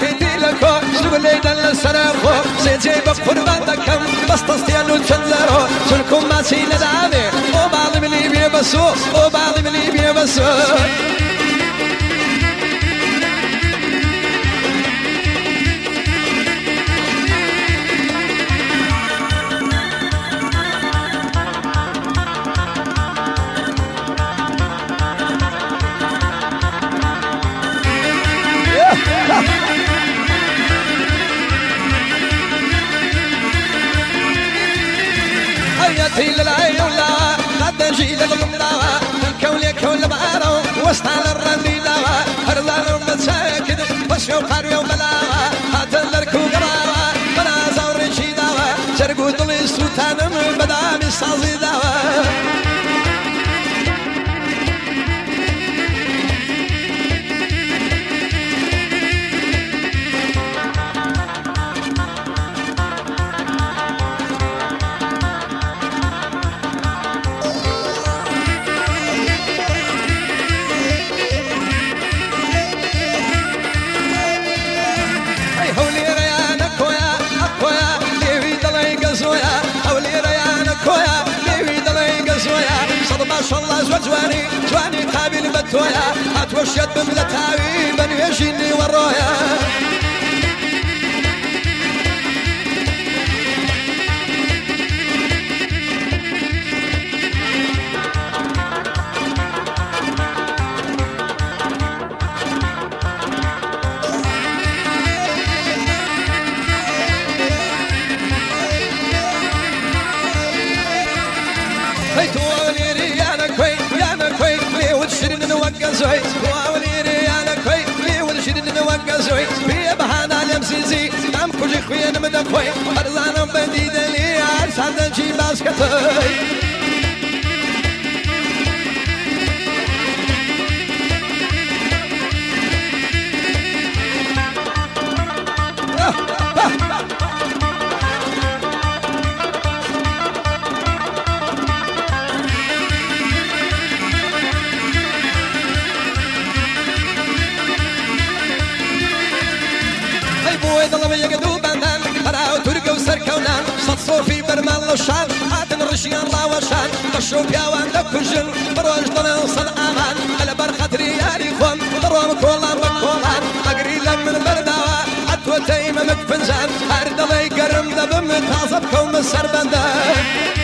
کەیتی لە کۆ زوو لێدەن لە سەرخۆ سێجێ بە قوربان دەکەم بەستەستیان و چەند زەرۆ چونکو ماچی نەدانێ ئۆ باڵی منی بێ بەسۆ ئۆ باڵی منی هيتي للعيولا قد نجي للغملاوة الكولي كول بارو وسطال الرنديلاوة هرلان ومتساكد وشو قاريو بلاوة هاتن لركو قراوة بنا زوري شيداوة جرقو دلي سوتانم بدامي سازي داوة ما الله زوج جواني جواني قابل بتويا هتوشيت بملتاوي من يجيني نوقزوي تواليري أنا كوي لي وتشرين نوقزوي بي بهانا لمسيزي ام كل خويا نمدا كوي ارزانا بديد لي عرسان جي باسكتوي صوفي برمال وشان هاتن رشيان الله وشان بشو بياوان لكجل بروج ضلن صد آمان. على برخطري ياري خوم بروم كولان بكولان أقري لمن برداوا أتوتي ممك فنزان هر دلي قرم دبم تازب كوم السربندان.